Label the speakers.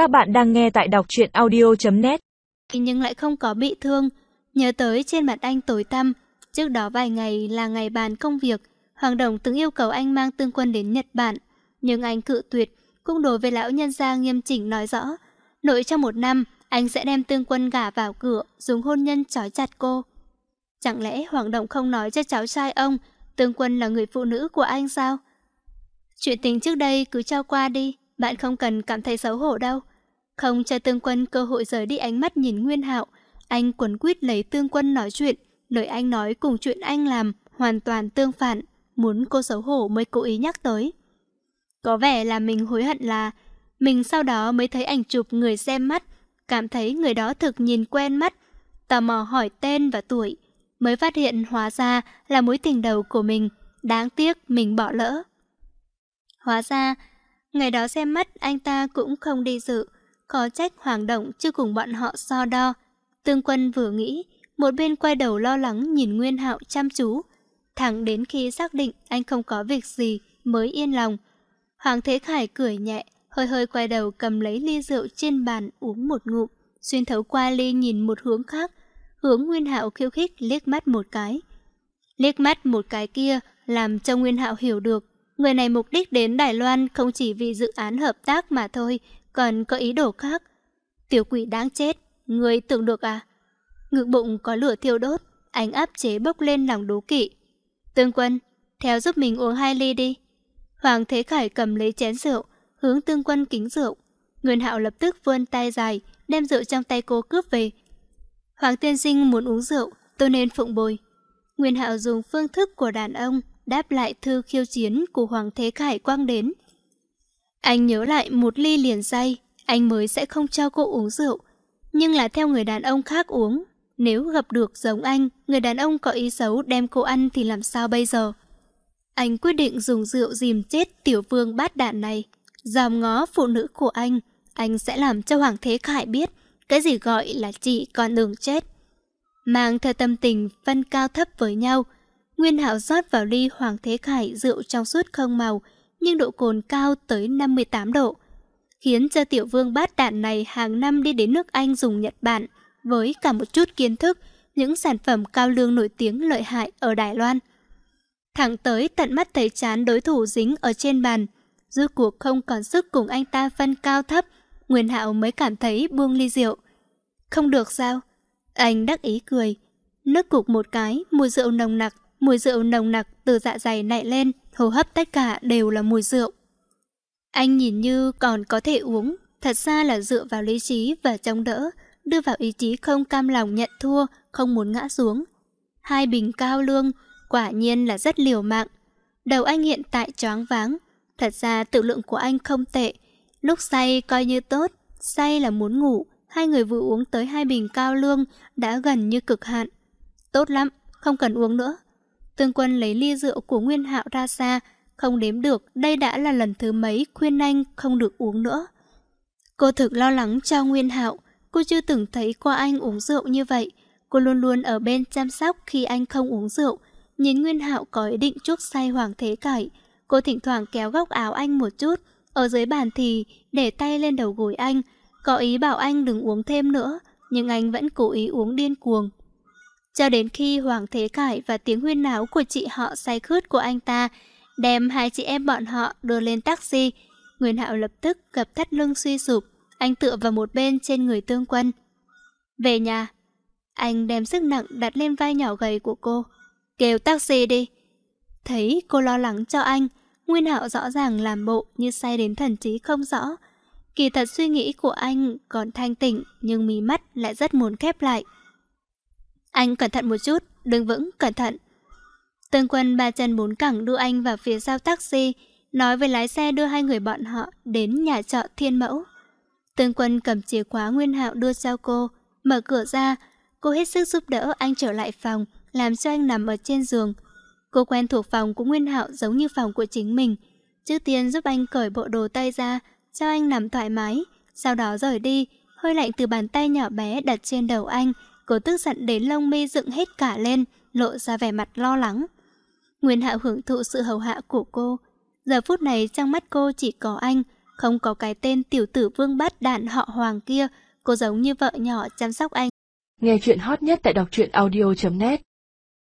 Speaker 1: Các bạn đang nghe tại đọc truyện audio.net
Speaker 2: Nhưng lại không có bị thương. Nhớ tới trên mặt anh tối tăm. Trước đó vài ngày là ngày bàn công việc. Hoàng Đồng từng yêu cầu anh mang tương quân đến Nhật Bản. Nhưng anh cự tuyệt. Cũng đối với lão nhân gia nghiêm chỉnh nói rõ. Nội trong một năm, anh sẽ đem tương quân gả vào cửa, dùng hôn nhân trói chặt cô. Chẳng lẽ Hoàng đồng không nói cho cháu trai ông, tương quân là người phụ nữ của anh sao? Chuyện tình trước đây cứ cho qua đi, bạn không cần cảm thấy xấu hổ đâu. Không cho tương quân cơ hội rời đi ánh mắt nhìn Nguyên Hạo, anh quấn quýt lấy tương quân nói chuyện, lời anh nói cùng chuyện anh làm hoàn toàn tương phản, muốn cô xấu hổ mới cố ý nhắc tới. Có vẻ là mình hối hận là mình sau đó mới thấy ảnh chụp người xem mắt, cảm thấy người đó thực nhìn quen mắt, tò mò hỏi tên và tuổi, mới phát hiện hóa ra là mối tình đầu của mình, đáng tiếc mình bỏ lỡ. Hóa ra, ngày đó xem mắt anh ta cũng không đi dự, có trách Hoàng Động chưa cùng bọn họ so đo. Tương Quân vừa nghĩ, một bên quay đầu lo lắng nhìn Nguyên Hạo chăm chú, thẳng đến khi xác định anh không có việc gì mới yên lòng. Hoàng Thế Khải cười nhẹ, hơi hơi quay đầu cầm lấy ly rượu trên bàn uống một ngụm, xuyên thấu qua ly nhìn một hướng khác, hướng Nguyên Hạo khiêu khích liếc mắt một cái. Liếc mắt một cái kia làm cho Nguyên Hạo hiểu được, người này mục đích đến Đài Loan không chỉ vì dự án hợp tác mà thôi, còn có ý đồ khác. Tiểu quỷ đáng chết, người tưởng được à? Ngực bụng có lửa thiêu đốt, ánh áp chế bốc lên lòng đố kỵ. Tương quân, theo giúp mình uống hai ly đi. Hoàng Thế Khải cầm lấy chén rượu, hướng tương quân kính rượu. Nguyên Hạo lập tức vươn tay dài, đem rượu trong tay cô cướp về. Hoàng tiên sinh muốn uống rượu, tôi nên phụng bồi. Nguyên Hạo dùng phương thức của đàn ông đáp lại thư khiêu chiến của Hoàng Thế Khải quang đến. Anh nhớ lại một ly liền say, anh mới sẽ không cho cô uống rượu. Nhưng là theo người đàn ông khác uống. Nếu gặp được giống anh, người đàn ông có ý xấu đem cô ăn thì làm sao bây giờ? Anh quyết định dùng rượu dìm chết tiểu vương bát đạn này. Dòm ngó phụ nữ của anh, anh sẽ làm cho Hoàng Thế Khải biết cái gì gọi là chị con đường chết. Mang theo tâm tình phân cao thấp với nhau, Nguyên Hạo rót vào ly Hoàng Thế Khải rượu trong suốt không màu, nhưng độ cồn cao tới 58 độ, khiến cho tiểu vương bát đạn này hàng năm đi đến nước Anh dùng Nhật Bản với cả một chút kiến thức những sản phẩm cao lương nổi tiếng lợi hại ở Đài Loan. Thẳng tới tận mắt thấy chán đối thủ dính ở trên bàn, rốt cuộc không còn sức cùng anh ta phân cao thấp, Nguyên Hạo mới cảm thấy buông ly rượu. Không được sao? Anh đắc ý cười. Nước cục một cái, mùi rượu nồng nặc, mùi rượu nồng nặc từ dạ dày nảy lên, hô hấp tất cả đều là mùi rượu. Anh nhìn như còn có thể uống, thật ra là dựa vào lý trí và chống đỡ, đưa vào ý chí không cam lòng nhận thua, không muốn ngã xuống. Hai bình cao lương, quả nhiên là rất liều mạng. Đầu anh hiện tại choáng váng, thật ra tự lượng của anh không tệ. Lúc say coi như tốt, say là muốn ngủ, hai người vừa uống tới hai bình cao lương đã gần như cực hạn. Tốt lắm, không cần uống nữa. Tương quân lấy ly rượu của Nguyên Hạo ra xa, không đếm được đây đã là lần thứ mấy khuyên anh không được uống nữa. Cô thực lo lắng cho Nguyên Hạo, cô chưa từng thấy qua anh uống rượu như vậy. Cô luôn luôn ở bên chăm sóc khi anh không uống rượu. Nhìn Nguyên Hạo có ý định chuốc say Hoàng Thế Cải. Cô thỉnh thoảng kéo góc áo anh một chút, ở dưới bàn thì để tay lên đầu gối anh, có ý bảo anh đừng uống thêm nữa, nhưng anh vẫn cố ý uống điên cuồng. Cho đến khi Hoàng Thế Cải và tiếng huyên náo của chị họ say khướt của anh ta đem hai chị em bọn họ đưa lên taxi, Nguyên Hạo lập tức gập thắt lưng suy sụp, anh tựa vào một bên trên người tương quân. Về nhà, anh đem sức nặng đặt lên vai nhỏ gầy của cô. Kêu taxi đi. Thấy cô lo lắng cho anh, Nguyên Hạo rõ ràng làm bộ như say đến thần trí không rõ. Kỳ thật suy nghĩ của anh còn thanh tỉnh nhưng mí mắt lại rất muốn khép lại. Anh cẩn thận một chút, đứng vững, cẩn thận. Tương quân ba chân bốn cẳng đưa anh vào phía sau taxi, nói với lái xe đưa hai người bọn họ đến nhà trọ Thiên Mẫu. Tương quân cầm chìa khóa Nguyên Hạo đưa cho cô, mở cửa ra, cô hết sức giúp đỡ anh trở lại phòng, làm cho anh nằm ở trên giường. Cô quen thuộc phòng của Nguyên Hạo giống như phòng của chính mình. Trước tiên giúp anh cởi bộ đồ tay ra, cho anh nằm thoải mái, sau đó rời đi, hơi lạnh từ bàn tay nhỏ bé đặt trên đầu anh, cô tức giận đến lông mi dựng hết cả lên, lộ ra vẻ mặt lo lắng. Nguyên Hạo hưởng thụ sự hầu hạ của cô. Giờ phút này trong mắt cô chỉ có anh, Không có cái tên tiểu tử vương bát đạn họ hoàng kia, cô giống như vợ nhỏ chăm sóc anh.
Speaker 1: Nghe chuyện hot nhất tại đọc truyện audio.net